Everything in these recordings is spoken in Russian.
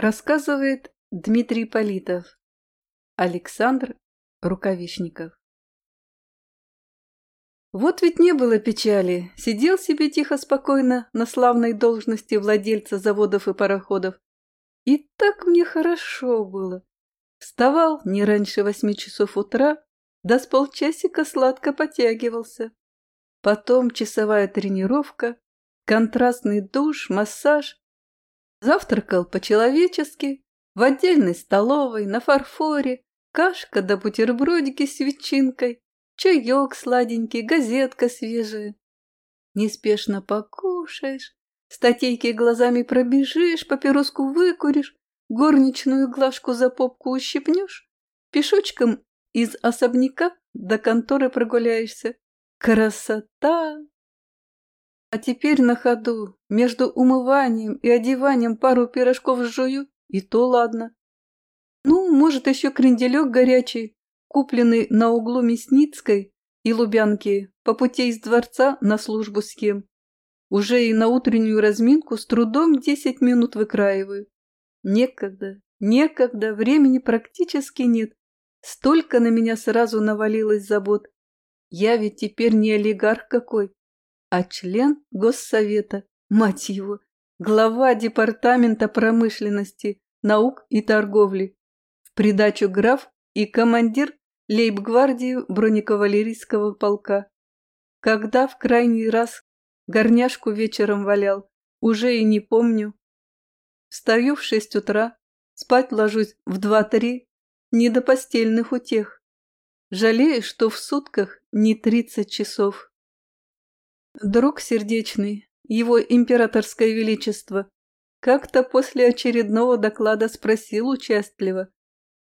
Рассказывает Дмитрий Политов. Александр Рукавишников. Вот ведь не было печали. Сидел себе тихо-спокойно на славной должности владельца заводов и пароходов. И так мне хорошо было. Вставал не раньше восьми часов утра, да с полчасика сладко потягивался. Потом часовая тренировка, контрастный душ, массаж, Завтракал по-человечески, в отдельной столовой, на фарфоре, кашка да бутербродики с ветчинкой, чаек сладенький, газетка свежая. Неспешно покушаешь, статейки глазами пробежишь, папироску выкуришь, горничную глажку за попку ущипнешь, пешочком из особняка до конторы прогуляешься. Красота! А теперь на ходу, между умыванием и одеванием пару пирожков жую, и то ладно. Ну, может, еще кренделек горячий, купленный на углу Мясницкой и Лубянки по пути из дворца на службу с кем. Уже и на утреннюю разминку с трудом десять минут выкраиваю. Некогда, некогда, времени практически нет. Столько на меня сразу навалилось забот. Я ведь теперь не олигарх какой, а член Госсовета, мать его, глава Департамента промышленности, наук и торговли, в придачу граф и командир лейб-гвардии бронекавалерийского полка. Когда в крайний раз горняшку вечером валял, уже и не помню. Встаю в шесть утра, спать ложусь в два-три, не до постельных утех. Жалею, что в сутках не тридцать часов. Друг сердечный, его императорское величество, как-то после очередного доклада спросил участливо.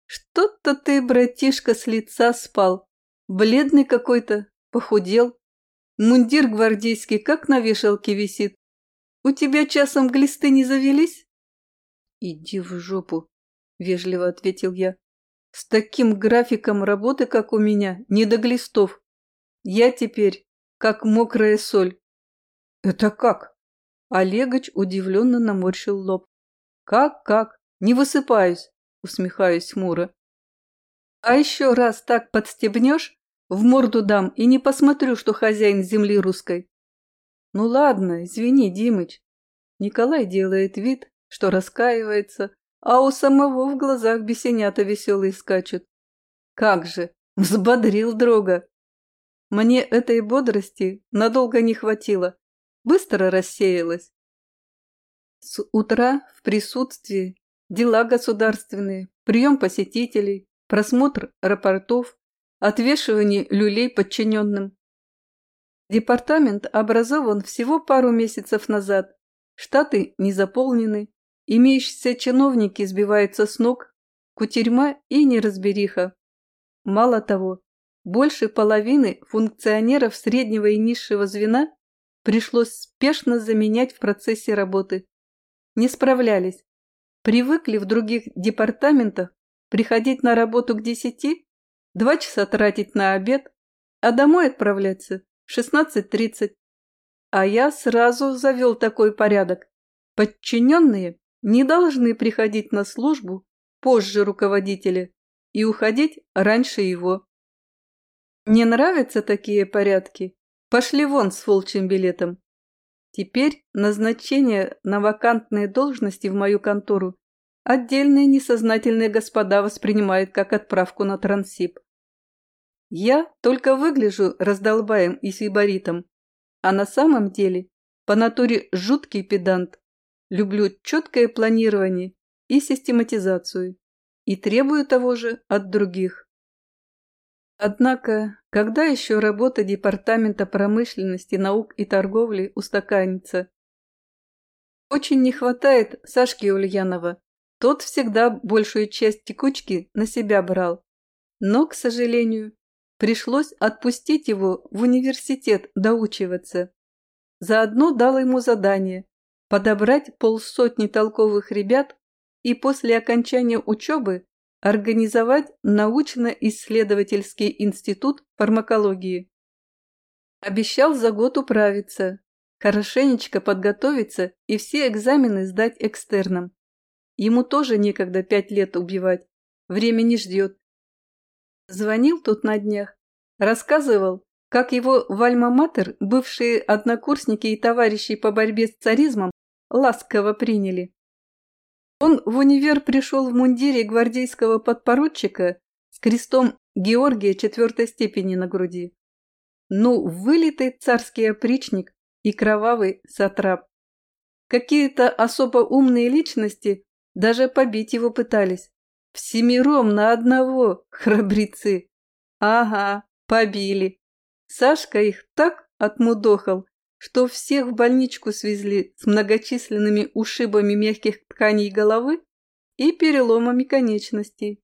«Что-то ты, братишка, с лица спал. Бледный какой-то, похудел. Мундир гвардейский как на вешалке висит. У тебя часом глисты не завелись?» «Иди в жопу», — вежливо ответил я. «С таким графиком работы, как у меня, не до глистов. Я теперь как мокрая соль. Это как? Олегович удивленно наморщил лоб. Как, как? Не высыпаюсь, усмехаюсь хмуро. А еще раз так подстебнешь, в морду дам и не посмотрю, что хозяин земли русской. Ну ладно, извини, Димыч. Николай делает вид, что раскаивается, а у самого в глазах бесенята веселые скачут. Как же, взбодрил дрога. Мне этой бодрости надолго не хватило, быстро рассеялась. С утра в присутствии дела государственные, прием посетителей, просмотр рапортов, отвешивание люлей подчиненным. Департамент образован всего пару месяцев назад, штаты не заполнены, имеющиеся чиновники сбиваются с ног, кутерьма и неразбериха. Мало того, больше половины функционеров среднего и низшего звена пришлось спешно заменять в процессе работы. Не справлялись. Привыкли в других департаментах приходить на работу к десяти, два часа тратить на обед, а домой отправляться в 16.30. А я сразу завел такой порядок. Подчиненные не должны приходить на службу позже руководителя и уходить раньше его. Не нравятся такие порядки? Пошли вон с волчьим билетом. Теперь назначение на вакантные должности в мою контору отдельные несознательные господа воспринимают как отправку на трансип. Я только выгляжу раздолбаем и сибаритом, а на самом деле по натуре жуткий педант. Люблю четкое планирование и систематизацию и требую того же от других. Однако, когда еще работа Департамента промышленности, наук и торговли устаканится? Очень не хватает Сашки Ульянова. Тот всегда большую часть текучки на себя брал. Но, к сожалению, пришлось отпустить его в университет доучиваться. Заодно дал ему задание подобрать полсотни толковых ребят и после окончания учебы организовать научно-исследовательский институт фармакологии. Обещал за год управиться, хорошенечко подготовиться и все экзамены сдать экстерном. Ему тоже некогда пять лет убивать. Время не ждет. Звонил тут на днях. Рассказывал, как его в бывшие однокурсники и товарищи по борьбе с царизмом ласково приняли. Он в универ пришел в мундире гвардейского подпоручика с крестом Георгия четвертой степени на груди. Ну, вылитый царский опричник и кровавый сатрап. Какие-то особо умные личности даже побить его пытались. Всемиром на одного, храбрецы. Ага, побили. Сашка их так отмудохал, что всех в больничку свезли с многочисленными ушибами мягких тканей головы и переломами конечностей.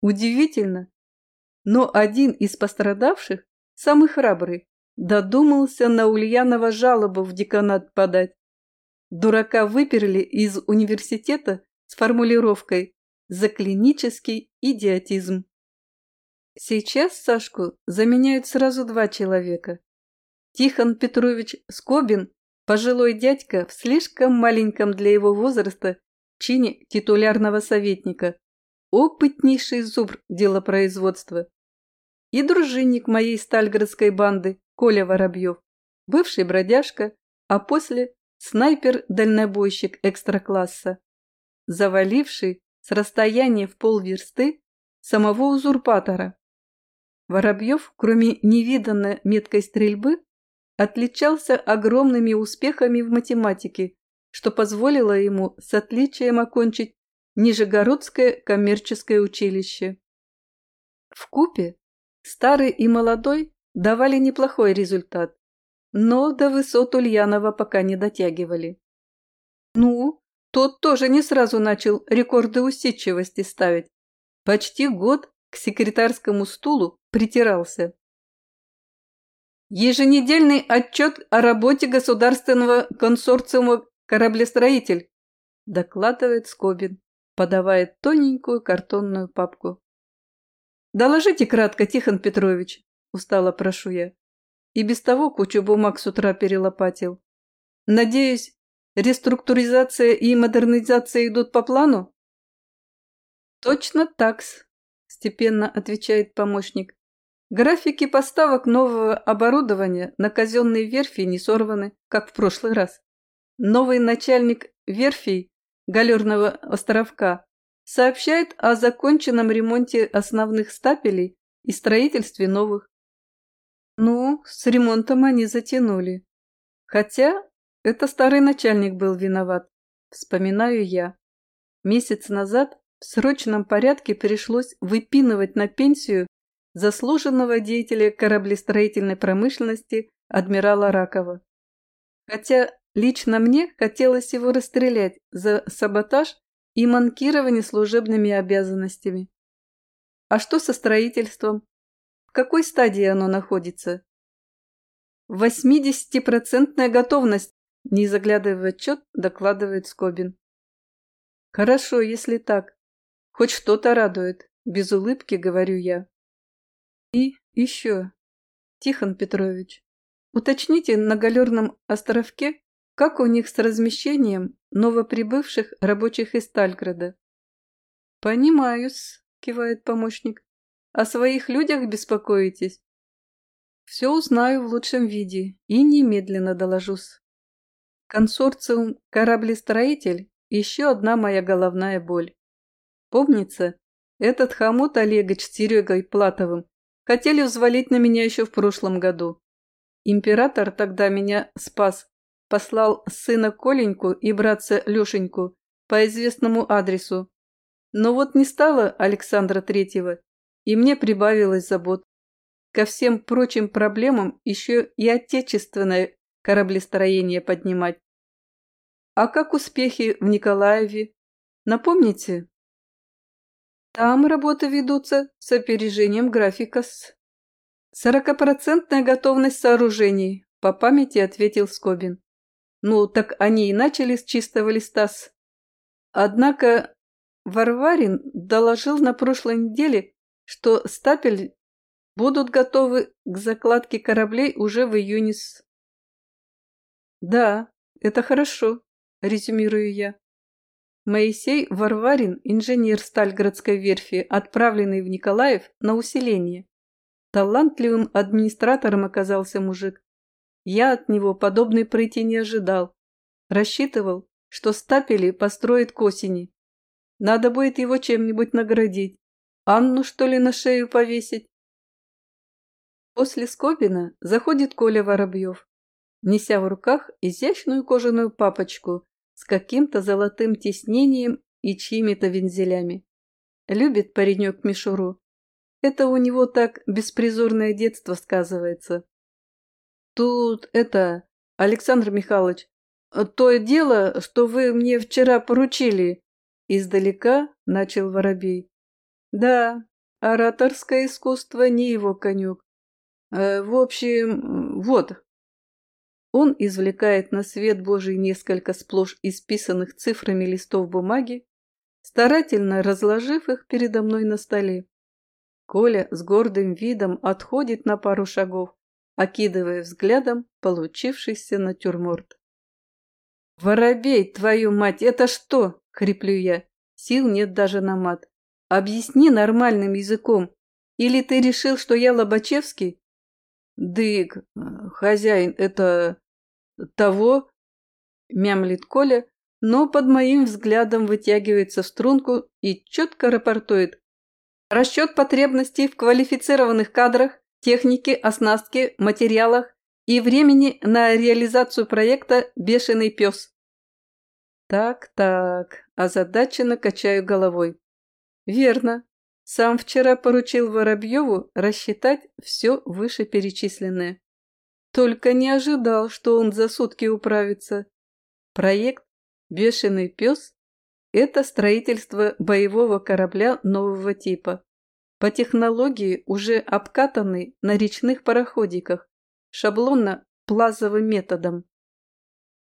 Удивительно, но один из пострадавших, самый храбрый, додумался на Ульянова жалобу в деканат подать. Дурака выперли из университета с формулировкой «за клинический идиотизм». Сейчас Сашку заменяют сразу два человека. Тихон Петрович Скобин, пожилой дядька в слишком маленьком для его возраста чине титулярного советника, опытнейший зубр делопроизводства. И дружинник моей стальгородской банды Коля Воробьев, бывший бродяжка, а после снайпер-дальнобойщик экстракласса, заваливший с расстояния в полверсты самого узурпатора. Воробьев, кроме невиданной меткой стрельбы, отличался огромными успехами в математике, что позволило ему с отличием окончить Нижегородское коммерческое училище. В купе старый и молодой давали неплохой результат, но до высот Ульянова пока не дотягивали. Ну, тот тоже не сразу начал рекорды усидчивости ставить. Почти год к секретарскому стулу притирался. Еженедельный отчет о работе государственного консорциума «Кораблестроитель», докладывает Скобин, подавая тоненькую картонную папку. «Доложите кратко, Тихон Петрович», – устало прошу я. И без того кучу бумаг с утра перелопатил. Надеюсь, реструктуризация и модернизация идут по плану? Точно такс, степенно отвечает помощник. Графики поставок нового оборудования на казенные верфи не сорваны, как в прошлый раз. Новый начальник верфей Галерного островка сообщает о законченном ремонте основных стапелей и строительстве новых. Ну, с ремонтом они затянули. Хотя это старый начальник был виноват, вспоминаю я. Месяц назад в срочном порядке пришлось выпинывать на пенсию заслуженного деятеля кораблестроительной промышленности адмирала Ракова. Хотя лично мне хотелось его расстрелять за саботаж и манкирование служебными обязанностями. А что со строительством? какой стадии оно находится? Восьмидесятипроцентная готовность, не заглядывая в отчет, докладывает Скобин. Хорошо, если так. Хоть что-то радует, без улыбки говорю я. И еще, Тихон Петрович, уточните на Галерном островке, как у них с размещением новоприбывших рабочих из Стальграда. Понимаю-с, кивает помощник. О своих людях беспокоитесь? Все узнаю в лучшем виде и немедленно доложусь. Консорциум «Кораблестроитель» – еще одна моя головная боль. Помнится, этот хомут Олегович с Серегой Платовым хотели взвалить на меня еще в прошлом году. Император тогда меня спас, послал сына Коленьку и братца Лешеньку по известному адресу. Но вот не стало Александра Третьего, и мне прибавилось забот. Ко всем прочим проблемам еще и отечественное кораблестроение поднимать. А как успехи в Николаеве? Напомните? Там работы ведутся с опережением графика с... Сорокопроцентная готовность сооружений, по памяти ответил Скобин. Ну, так они и начали с чистого листа с... Однако Варварин доложил на прошлой неделе, что стапель будут готовы к закладке кораблей уже в июне с... Да, это хорошо, резюмирую я. Моисей Варварин, инженер Стальградской верфи, отправленный в Николаев на усиление. Талантливым администратором оказался мужик. Я от него подобной прыти не ожидал. Рассчитывал, что стапели построит к осени. Надо будет его чем-нибудь наградить. Анну, что ли, на шею повесить? После Скобина заходит Коля Воробьев, неся в руках изящную кожаную папочку с каким-то золотым тиснением и чьими-то вензелями. Любит паренек мишуру. Это у него так беспризорное детство сказывается. Тут это, Александр Михайлович, то дело, что вы мне вчера поручили, издалека начал Воробей. Да, ораторское искусство не его конек. Э, в общем, вот, он извлекает на свет Божий несколько сплошь исписанных цифрами листов бумаги, старательно разложив их передо мной на столе. Коля с гордым видом отходит на пару шагов, окидывая взглядом получившийся натюрморт. «Воробей, твою мать, это что?» — хриплю я. Сил нет даже на мат. «Объясни нормальным языком. Или ты решил, что я Лобачевский?» «Дык, хозяин, это того, мямлит Коля, но под моим взглядом вытягивается в струнку и четко рапортует. Расчет потребностей в квалифицированных кадрах, технике, оснастке, материалах и времени на реализацию проекта «Бешеный пес». Так-так, озадаченно качаю головой. Верно. Сам вчера поручил Воробьеву рассчитать все вышеперечисленное. Только не ожидал, что он за сутки управится. Проект «Бешеный пес» – это строительство боевого корабля нового типа. По технологии уже обкатанный на речных пароходиках, шаблонно-плазовым методом.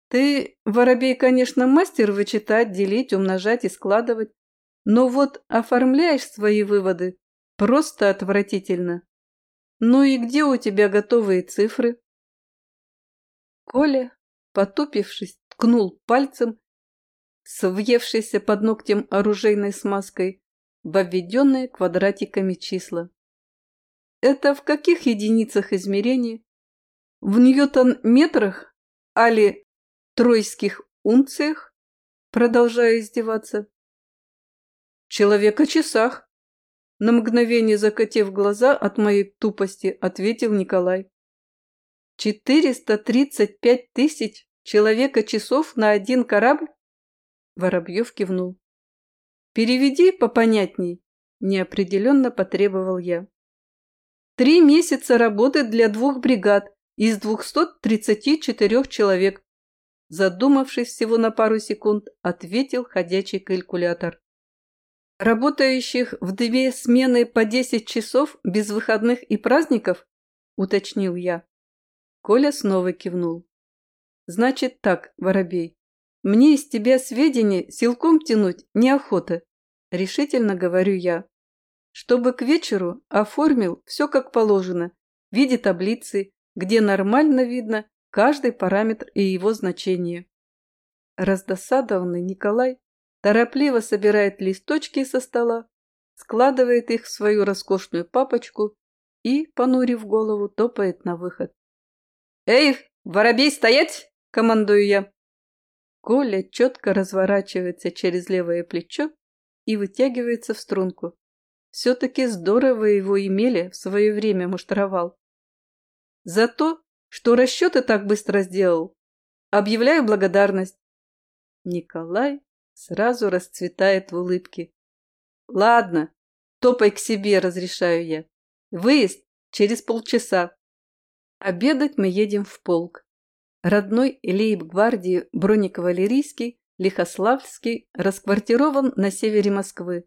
Ты, Воробей, конечно, мастер вычитать, делить, умножать и складывать, но вот оформляешь свои выводы просто отвратительно. Ну и где у тебя готовые цифры? Коля, потупившись, ткнул пальцем с под ногтем оружейной смазкой в обведенные квадратиками числа. Это в каких единицах измерения? В ньютон-метрах, али тройских унциях? Продолжаю издеваться. Человека-часах. На мгновение закатив глаза от моей тупости, ответил Николай. 435 тысяч человека-часов на один корабль? Воробьев кивнул. Переведи попонятней, неопределенно потребовал я. Три месяца работы для двух бригад из 234 человек. Задумавшись всего на пару секунд, ответил ходячий калькулятор. Работающих в две смены по 10 часов без выходных и праздников, уточнил я. Коля снова кивнул. «Значит так, Воробей, мне из тебя сведения силком тянуть неохота», – решительно говорю я. «Чтобы к вечеру оформил все как положено, в виде таблицы, где нормально видно каждый параметр и его значение». Раздосадованный Николай торопливо собирает листочки со стола, складывает их в свою роскошную папочку и, понурив голову, топает на выход. «Эй, воробей, стоять!» – командую я. Коля четко разворачивается через левое плечо и вытягивается в струнку. Все-таки здорово его имели в свое время муштровал. За то, что расчеты так быстро сделал, объявляю благодарность. Николай сразу расцветает в улыбке. Ладно, топай к себе, разрешаю я. Выезд через полчаса. Обедать мы едем в полк. Родной лейб-гвардии бронекавалерийский Лихославский расквартирован на севере Москвы,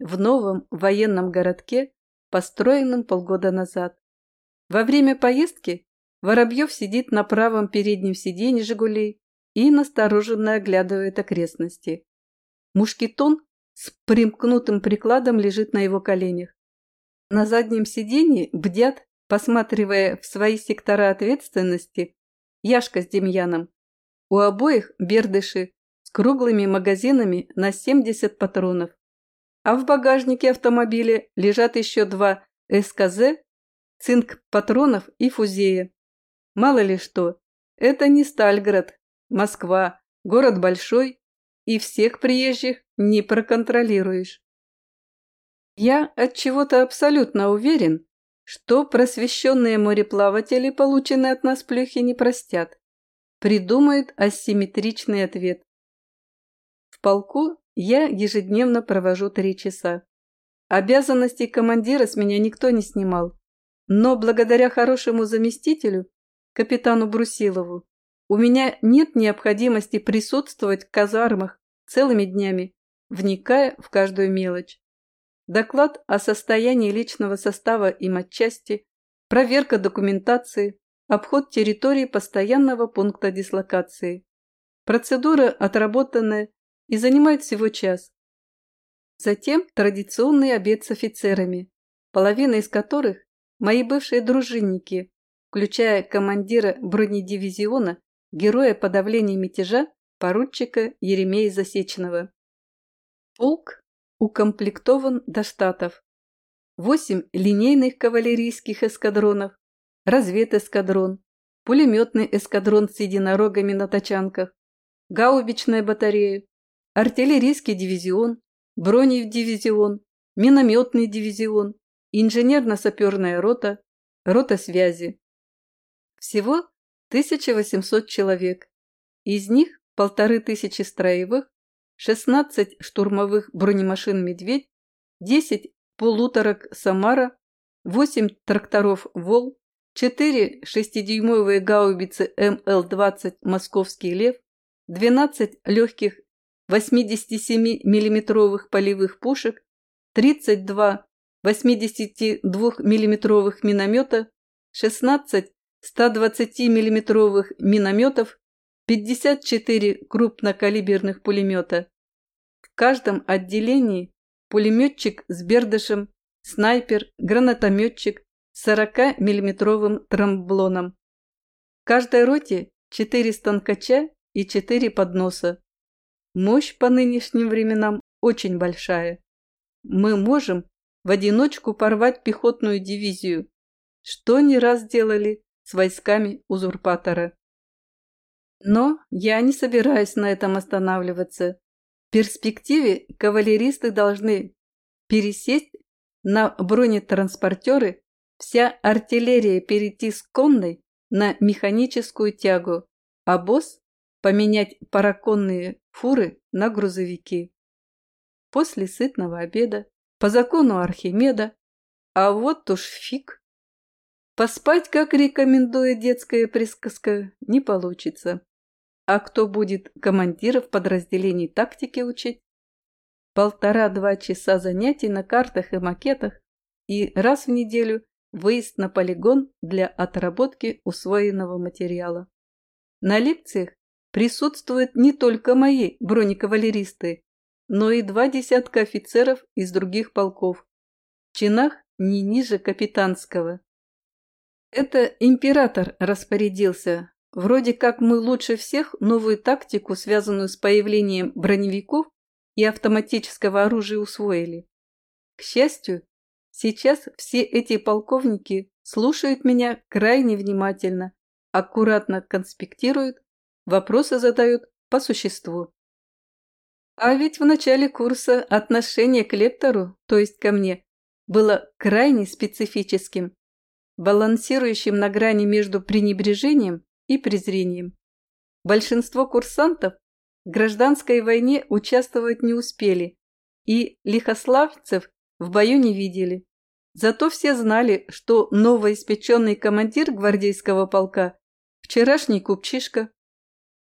в новом военном городке, построенном полгода назад. Во время поездки Воробьев сидит на правом переднем сиденье «Жигулей» и настороженно оглядывает окрестности. Мушкетон с примкнутым прикладом лежит на его коленях. На заднем сиденье бдят посматривая в свои сектора ответственности, Яшка с Демьяном. У обоих бердыши с круглыми магазинами на 70 патронов. А в багажнике автомобиля лежат еще два СКЗ, цинк патронов и фузея. Мало ли что, это не Стальград, Москва, город большой, и всех приезжих не проконтролируешь. Я от чего-то абсолютно уверен, что просвещенные мореплаватели, полученные от нас плюхи, не простят. Придумают асимметричный ответ. В полку я ежедневно провожу три часа. Обязанностей командира с меня никто не снимал. Но благодаря хорошему заместителю, капитану Брусилову, у меня нет необходимости присутствовать в казармах целыми днями, вникая в каждую мелочь. Доклад о состоянии личного состава и матчасти, проверка документации, обход территории постоянного пункта дислокации. Процедура отработанная и занимает всего час. Затем традиционный обед с офицерами, половина из которых – мои бывшие дружинники, включая командира бронедивизиона, героя подавления мятежа, поручика Еремея Засечного. Полк укомплектован до штатов. Восемь линейных кавалерийских эскадронов, разведэскадрон, пулеметный эскадрон с единорогами на тачанках, гаубичная батарея, артиллерийский дивизион, бронедивизион, минометный дивизион, инженерно-саперная рота, рота связи. Всего 1800 человек. Из них полторы тысячи строевых, 16 штурмовых бронемашин «Медведь», 10 полуторок «Самара», 8 тракторов «Вол», 4 шестидюймовые гаубицы МЛ-20 «Московский лев», 12 легких 87 миллиметровых полевых пушек, 32 82 миллиметровых миномета, 16 120 миллиметровых минометов 54 крупнокалиберных пулемета. В каждом отделении пулеметчик с бердышем, снайпер, гранатометчик с 40-миллиметровым трамблоном. В каждой роте 4 станкача и 4 подноса. Мощь по нынешним временам очень большая. Мы можем в одиночку порвать пехотную дивизию, что не раз делали с войсками узурпатора. Но я не собираюсь на этом останавливаться. В перспективе кавалеристы должны пересесть на бронетранспортеры, вся артиллерия перейти с конной на механическую тягу, а босс поменять параконные фуры на грузовики. После сытного обеда, по закону Архимеда, а вот уж фиг. Поспать, как рекомендует детская присказка, не получится. А кто будет командиров подразделений тактики учить? Полтора-два часа занятий на картах и макетах и раз в неделю выезд на полигон для отработки усвоенного материала. На лекциях присутствуют не только мои бронекавалеристы, но и два десятка офицеров из других полков, в чинах не ниже капитанского. Это император распорядился, Вроде как мы лучше всех новую тактику, связанную с появлением броневиков и автоматического оружия, усвоили. К счастью, сейчас все эти полковники слушают меня крайне внимательно, аккуратно конспектируют, вопросы задают по существу. А ведь в начале курса отношение к лектору, то есть ко мне, было крайне специфическим, балансирующим на грани между пренебрежением и презрением. Большинство курсантов в гражданской войне участвовать не успели и лихославцев в бою не видели. Зато все знали, что новоиспеченный командир гвардейского полка – вчерашний купчишка.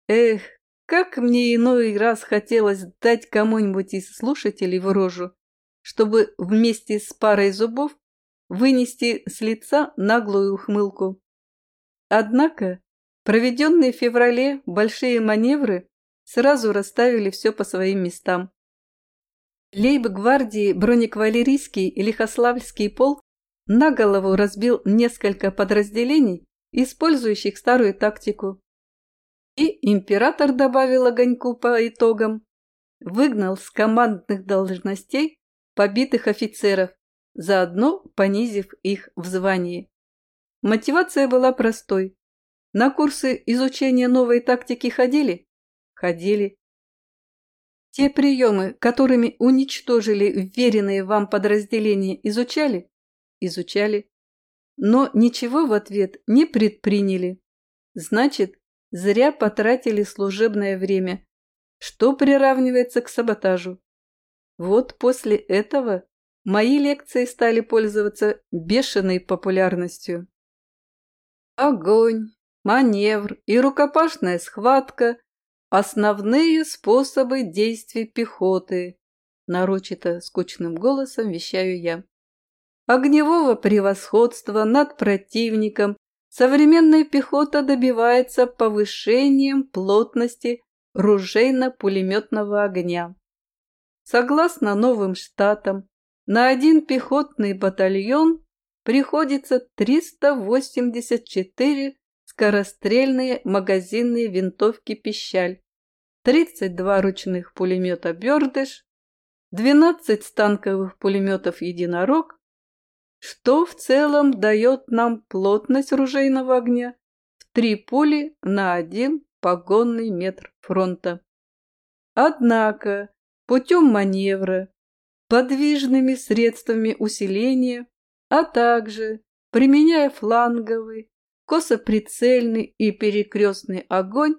Эх, как мне иной раз хотелось дать кому-нибудь из слушателей в рожу, чтобы вместе с парой зубов вынести с лица наглую ухмылку. Однако Проведенные в феврале большие маневры сразу расставили все по своим местам. Лейб-гвардии бронекавалерийский и Лихославльский полк на голову разбил несколько подразделений, использующих старую тактику. И император добавил огоньку по итогам, выгнал с командных должностей побитых офицеров, заодно понизив их в звании. Мотивация была простой. На курсы изучения новой тактики ходили? Ходили. Те приемы, которыми уничтожили вверенные вам подразделения, изучали? Изучали. Но ничего в ответ не предприняли. Значит, зря потратили служебное время, что приравнивается к саботажу. Вот после этого мои лекции стали пользоваться бешеной популярностью. Огонь, маневр и рукопашная схватка – основные способы действий пехоты, нарочито скучным голосом вещаю я. Огневого превосходства над противником современная пехота добивается повышением плотности ружейно-пулеметного огня. Согласно новым штатам, на один пехотный батальон приходится 384 скорострельные магазинные винтовки «Пищаль», 32 ручных пулемета «Бердыш», 12 станковых пулеметов «Единорог», что в целом дает нам плотность ружейного огня в три пули на один погонный метр фронта. Однако путем маневра, подвижными средствами усиления, а также применяя фланговый, косоприцельный и перекрестный огонь,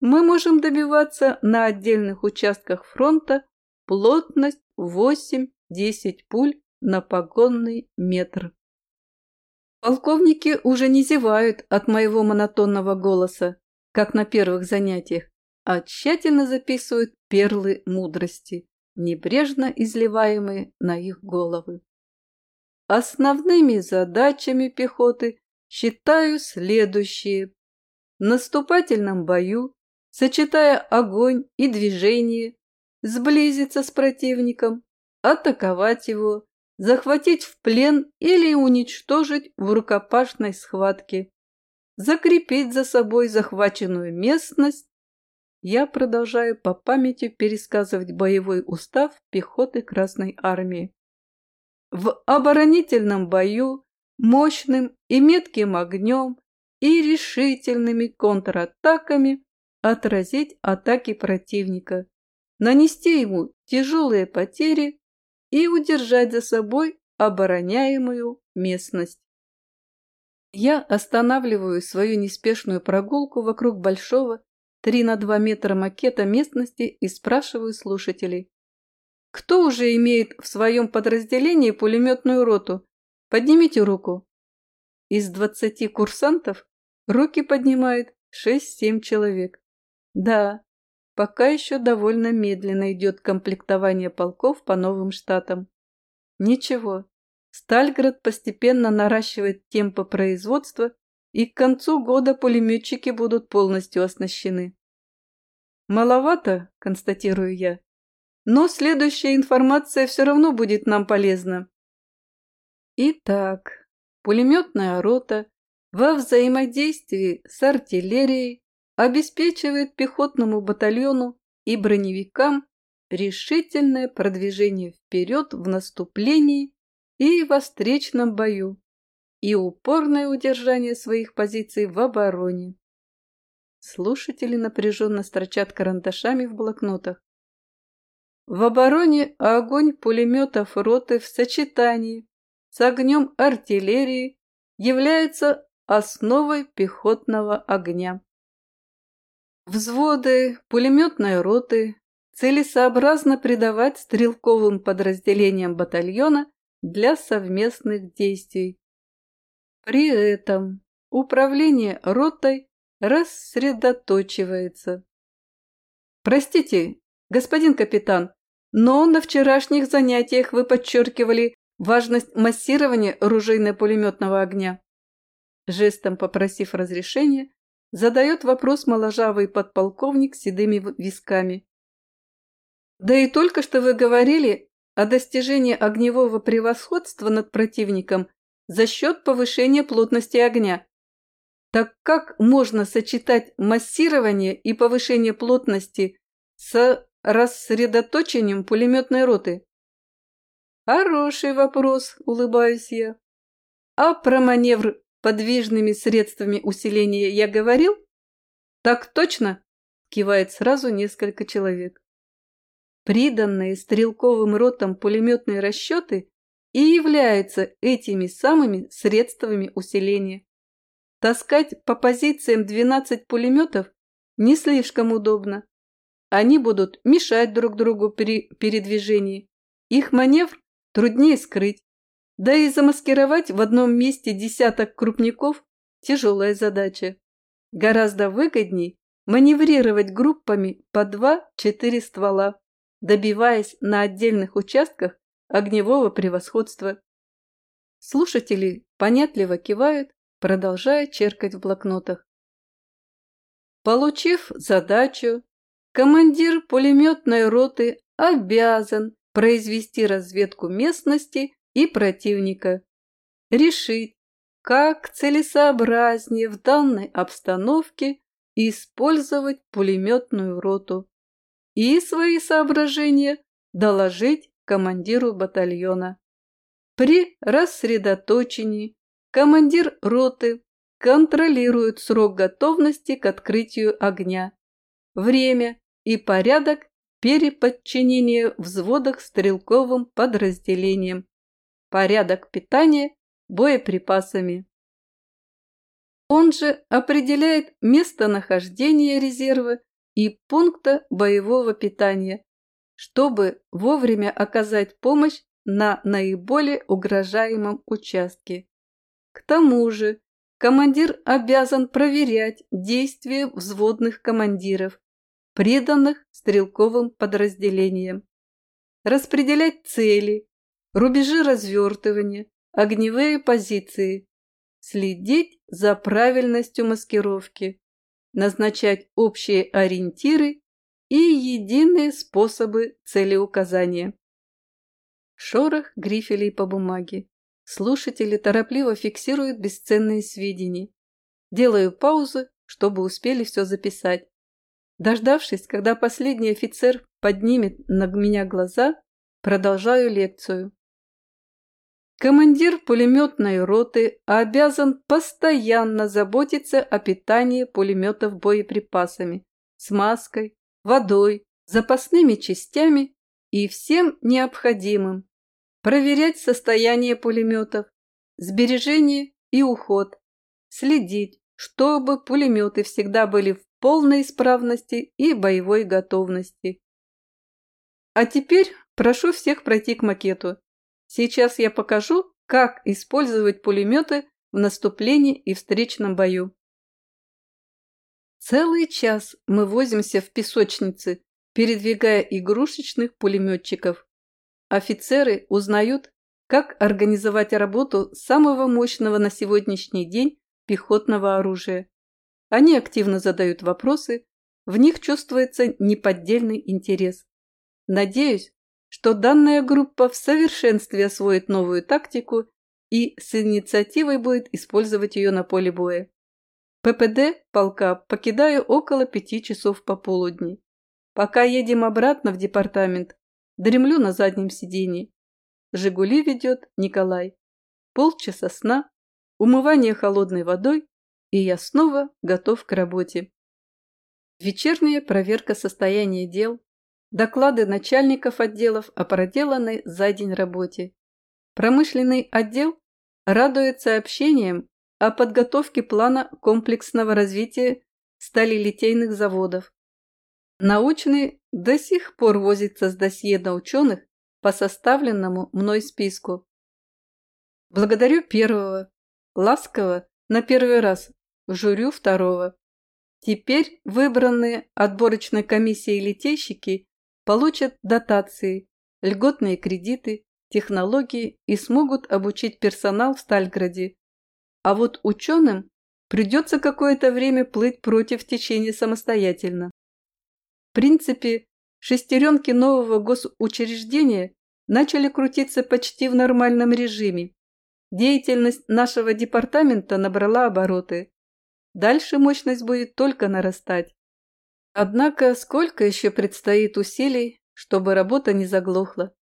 мы можем добиваться на отдельных участках фронта плотность 8-10 пуль на погонный метр. Полковники уже не зевают от моего монотонного голоса, как на первых занятиях, а тщательно записывают перлы мудрости, небрежно изливаемые на их головы. Основными задачами пехоты считаю следующие. В наступательном бою, сочетая огонь и движение, сблизиться с противником, атаковать его, захватить в плен или уничтожить в рукопашной схватке, закрепить за собой захваченную местность я продолжаю по памяти пересказывать боевой устав пехоты Красной Армии. В оборонительном бою мощным и метким огнем и решительными контратаками отразить атаки противника, нанести ему тяжелые потери и удержать за собой обороняемую местность. Я останавливаю свою неспешную прогулку вокруг большого 3 на 2 метра макета местности и спрашиваю слушателей. Кто уже имеет в своем подразделении пулеметную роту? Поднимите руку. Из 20 курсантов руки поднимают 6-7 человек. Да, пока еще довольно медленно идет комплектование полков по новым штатам. Ничего, Стальград постепенно наращивает темпы производства, и к концу года пулеметчики будут полностью оснащены. Маловато, констатирую я, но следующая информация все равно будет нам полезна. Итак, пулеметная рота во взаимодействии с артиллерией обеспечивает пехотному батальону и броневикам решительное продвижение вперед в наступлении и во встречном бою, и упорное удержание своих позиций в обороне. Слушатели напряженно строчат карандашами в блокнотах. В обороне огонь пулеметов роты в сочетании с огнем артиллерии является основой пехотного огня. Взводы пулеметной роты целесообразно придавать стрелковым подразделениям батальона для совместных действий. При этом управление ротой рассредоточивается. Простите, господин капитан, но на вчерашних занятиях вы подчеркивали важность массирования ружейно-пулеметного огня. Жестом попросив разрешения, задает вопрос моложавый подполковник с седыми висками. Да и только что вы говорили о достижении огневого превосходства над противником за счет повышения плотности огня. Так как можно сочетать массирование и повышение плотности с рассредоточением пулеметной роты? Хороший вопрос, улыбаюсь я. А про маневр подвижными средствами усиления я говорил? Так точно, кивает сразу несколько человек. Приданные стрелковым ротам пулеметные расчеты и являются этими самыми средствами усиления. Таскать по позициям 12 пулеметов не слишком удобно. Они будут мешать друг другу при передвижении. Их маневр труднее скрыть. Да и замаскировать в одном месте десяток крупников – тяжелая задача. Гораздо выгоднее маневрировать группами по 2-4 ствола, добиваясь на отдельных участках огневого превосходства. Слушатели понятливо кивают, продолжая черкать в блокнотах. Получив задачу, командир пулеметной роты обязан произвести разведку местности и противника, решить, как целесообразнее в данной обстановке использовать пулеметную роту и свои соображения доложить командиру батальона. При рассредоточении командир роты контролирует срок готовности к открытию огня, время и порядок переподчинения взводах стрелковым подразделениям, порядок питания боеприпасами. Он же определяет местонахождение резерва и пункта боевого питания, чтобы вовремя оказать помощь на наиболее угрожаемом участке. К тому же командир обязан проверять действия взводных командиров, преданных стрелковым подразделениям, распределять цели, рубежи развертывания, огневые позиции, следить за правильностью маскировки, назначать общие ориентиры и единые способы целеуказания. Шорох грифелей по бумаге. Слушатели торопливо фиксируют бесценные сведения. Делаю паузу, чтобы успели все записать. Дождавшись, когда последний офицер поднимет на меня глаза, продолжаю лекцию. Командир пулеметной роты обязан постоянно заботиться о питании пулеметов боеприпасами, смазкой, водой, запасными частями и всем необходимым. Проверять состояние пулеметов, сбережение и уход, следить, чтобы пулеметы всегда были в полной исправности и боевой готовности. А теперь прошу всех пройти к макету. Сейчас я покажу, как использовать пулеметы в наступлении и встречном бою. Целый час мы возимся в песочнице, передвигая игрушечных пулеметчиков. Офицеры узнают, как организовать работу самого мощного на сегодняшний день пехотного оружия. Они активно задают вопросы, в них чувствуется неподдельный интерес. Надеюсь, что данная группа в совершенстве освоит новую тактику и с инициативой будет использовать ее на поле боя. ППД полка покидаю около пяти часов пополудни. Пока едем обратно в департамент, дремлю на заднем сиденье. «Жигули» ведет Николай. Полчаса сна, умывание холодной водой, и я снова готов к работе. Вечерняя проверка состояния дел, Доклады начальников отделов о проделанной за день работе. Промышленный отдел радует сообщением о подготовке плана комплексного развития сталелитейных заводов. Научный до сих пор возится с досье на ученых по составленному мной списку. Благодарю первого, ласково на первый раз, журю второго. Теперь выбранные отборочной комиссией литейщики получат дотации, льготные кредиты, технологии и смогут обучить персонал в Стальграде. А вот ученым придется какое-то время плыть против течения самостоятельно. В принципе, шестеренки нового госучреждения начали крутиться почти в нормальном режиме. Деятельность нашего департамента набрала обороты. Дальше мощность будет только нарастать. Однако сколько еще предстоит усилий, чтобы работа не заглохла.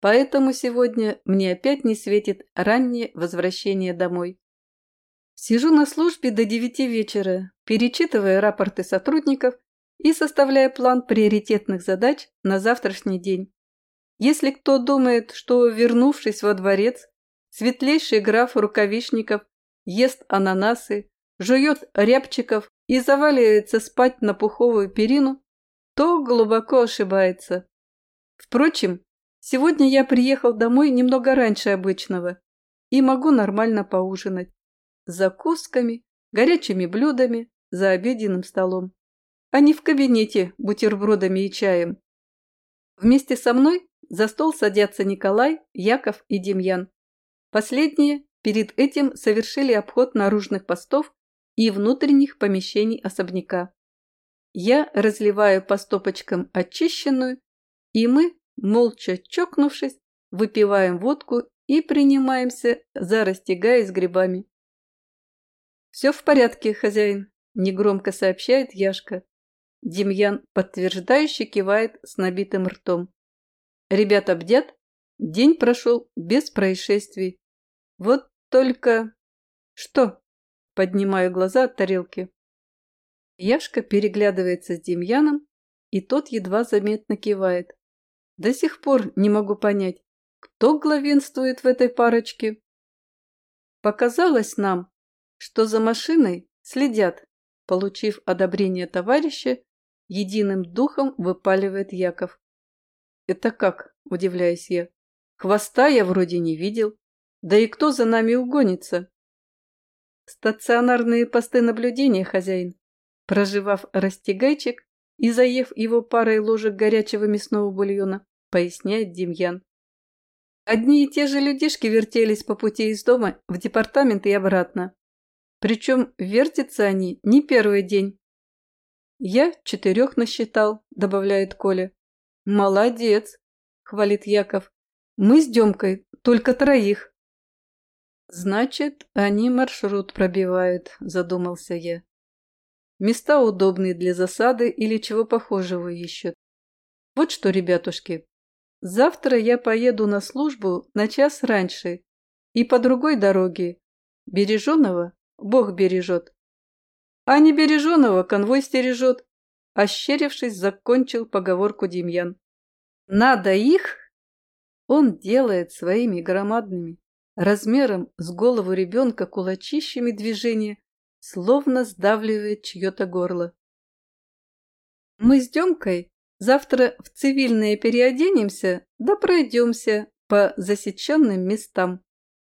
Поэтому сегодня мне опять не светит раннее возвращение домой. Сижу на службе до девяти вечера, перечитывая рапорты сотрудников и составляя план приоритетных задач на завтрашний день. Если кто думает, что, вернувшись во дворец, светлейший граф Рукавишников ест ананасы, жует рябчиков и заваливается спать на пуховую перину, то глубоко ошибается. Впрочем, сегодня я приехал домой немного раньше обычного и могу нормально поужинать. Закусками, горячими блюдами, за обеденным столом, а не в кабинете бутербродами и чаем. Вместе со мной за стол садятся Николай, Яков и Демьян. Последние перед этим совершили обход наружных постов и внутренних помещений особняка. Я разливаю по стопочкам очищенную, и мы, молча чокнувшись, выпиваем водку и принимаемся за растягая с грибами. «Все в порядке, хозяин», – негромко сообщает Яшка. Демьян подтверждающе кивает с набитым ртом. Ребята бдят, день прошел без происшествий. Вот только... Что? Поднимаю глаза от тарелки. Яшка переглядывается с Демьяном, и тот едва заметно кивает. До сих пор не могу понять, кто главенствует в этой парочке. Показалось нам, что за машиной следят, получив одобрение товарища, единым духом выпаливает Яков. «Это как?» – удивляюсь я. «Хвоста я вроде не видел. Да и кто за нами угонится?» «Стационарные посты наблюдения, хозяин», проживав растягайчик и заев его парой ложек горячего мясного бульона, поясняет Демьян. Одни и те же людишки вертелись по пути из дома в департамент и обратно. Причем вертятся они не первый день. Я четырех насчитал, добавляет Коля. Молодец, хвалит Яков. Мы с Демкой только троих. Значит, они маршрут пробивают, задумался я. Места удобные для засады или чего похожего ищут. Вот что, ребятушки, завтра я поеду на службу на час раньше и по другой дороге. Береженого Бог бережет. А не береженого конвой стережет. Ощерившись, закончил поговорку Демьян. Надо их? Он делает своими громадными, размером с голову ребенка кулачищами движения, словно сдавливает чье-то горло. Мы с Демкой завтра в цивильное переоденемся, да пройдемся по засеченным местам.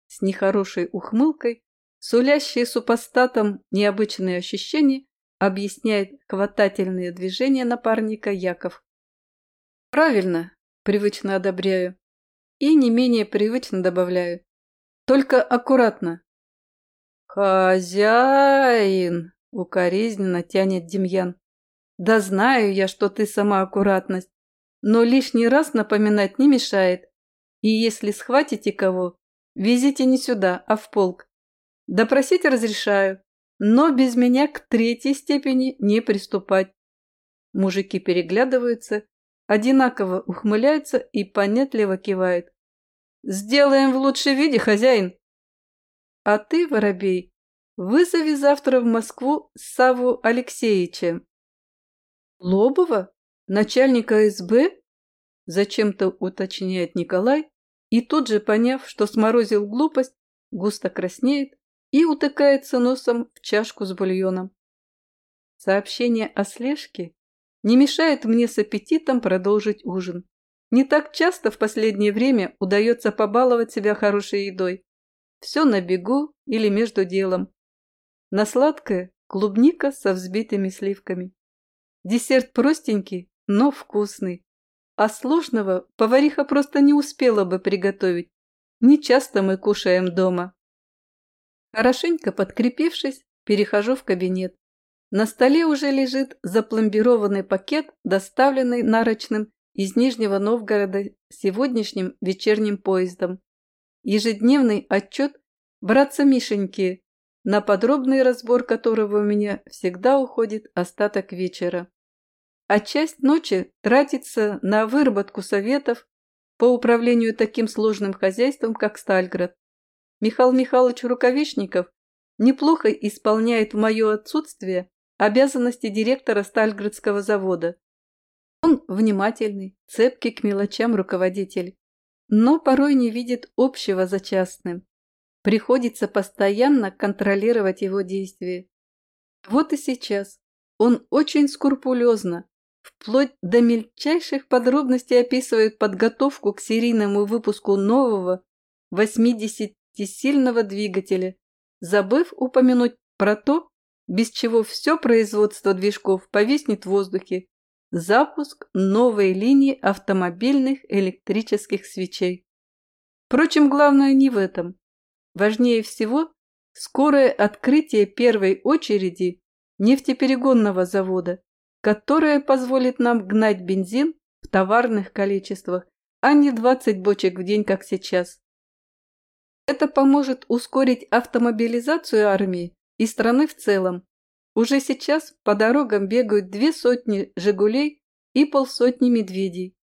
С нехорошей ухмылкой, сулящие супостатам необычные ощущения, объясняет хватательные движения напарника Яков. Правильно, привычно одобряю. И не менее привычно добавляю. Только аккуратно. «Хозяин!» — укоризненно тянет Демьян. «Да знаю я, что ты сама аккуратность, но лишний раз напоминать не мешает. И если схватите кого, везите не сюда, а в полк. Допросить разрешаю, но без меня к третьей степени не приступать». Мужики переглядываются, одинаково ухмыляются и понятливо кивают. «Сделаем в лучшем виде, хозяин!» А ты, Воробей, вызови завтра в Москву Саву Алексеевича. Лобова? Начальника СБ? Зачем-то уточняет Николай, и тут же, поняв, что сморозил глупость, густо краснеет и утыкается носом в чашку с бульоном. Сообщение о слежке не мешает мне с аппетитом продолжить ужин. Не так часто в последнее время удается побаловать себя хорошей едой. Все на бегу или между делом. На сладкое – клубника со взбитыми сливками. Десерт простенький, но вкусный. А сложного повариха просто не успела бы приготовить. Не часто мы кушаем дома. Хорошенько подкрепившись, перехожу в кабинет. На столе уже лежит запломбированный пакет, доставленный нарочным из Нижнего Новгорода сегодняшним вечерним поездом ежедневный отчет братца Мишеньки, на подробный разбор которого у меня всегда уходит остаток вечера. А часть ночи тратится на выработку советов по управлению таким сложным хозяйством, как Стальград. Михаил Михайлович Рукавишников неплохо исполняет в мое отсутствие обязанности директора Стальградского завода. Он внимательный, цепкий к мелочам руководитель, но порой не видит общего за частным. Приходится постоянно контролировать его действия. Вот и сейчас он очень скрупулезно, вплоть до мельчайших подробностей описывает подготовку к серийному выпуску нового 80-сильного двигателя, забыв упомянуть про то, без чего все производство движков повиснет в воздухе. Запуск новой линии автомобильных электрических свечей. Впрочем, главное не в этом. Важнее всего скорое открытие первой очереди нефтеперегонного завода, которое позволит нам гнать бензин в товарных количествах, а не 20 бочек в день, как сейчас. Это поможет ускорить автомобилизацию армии и страны в целом. Уже сейчас по дорогам бегают две сотни «Жигулей» и полсотни «Медведей».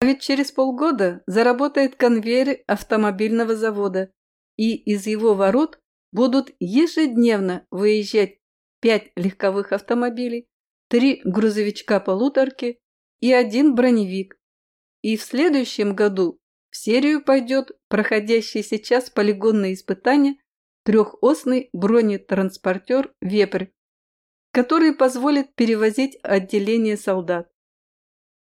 А ведь через полгода заработает конвейер автомобильного завода, и из его ворот будут ежедневно выезжать пять легковых автомобилей, три грузовичка-полуторки и один броневик. И в следующем году в серию пойдет проходящий сейчас полигонные испытания трехосный бронетранспортер «Вепрь», который позволит перевозить отделение солдат.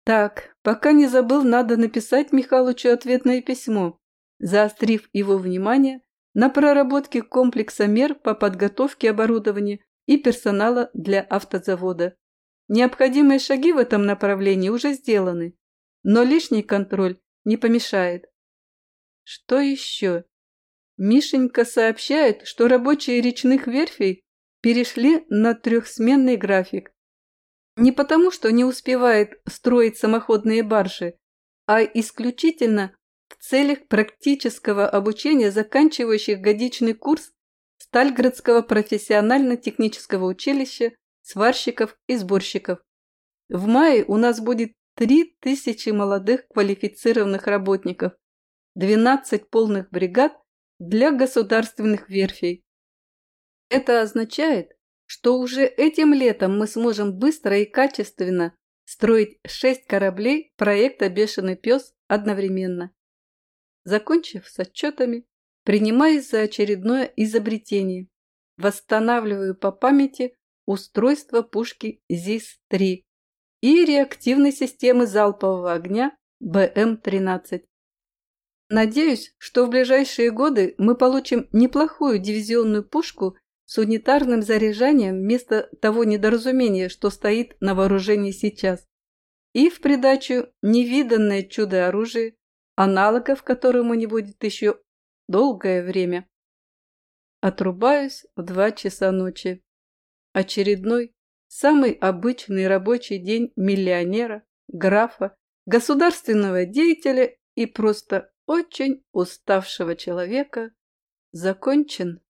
Так, пока не забыл, надо написать Михалычу ответное письмо, заострив его внимание на проработке комплекса мер по подготовке оборудования и персонала для автозавода. Необходимые шаги в этом направлении уже сделаны, но лишний контроль не помешает. Что еще? Мишенька сообщает, что рабочие речных верфей перешли на трехсменный график. Не потому, что не успевает строить самоходные баржи, а исключительно в целях практического обучения заканчивающих годичный курс Стальградского профессионально-технического училища сварщиков и сборщиков. В мае у нас будет 3000 молодых квалифицированных работников, 12 полных бригад для государственных верфей. Это означает, что уже этим летом мы сможем быстро и качественно строить шесть кораблей проекта «Бешеный пес» одновременно. Закончив с отчетами, принимаюсь за очередное изобретение. Восстанавливаю по памяти устройство пушки ЗИС-3 и реактивной системы залпового огня БМ-13. Надеюсь, что в ближайшие годы мы получим неплохую дивизионную пушку с унитарным заряжанием вместо того недоразумения, что стоит на вооружении сейчас. И в придачу невиданное чудо-оружие, аналогов которому не будет еще долгое время. Отрубаюсь в два часа ночи. Очередной, самый обычный рабочий день миллионера, графа, государственного деятеля и просто очень уставшего человека закончен.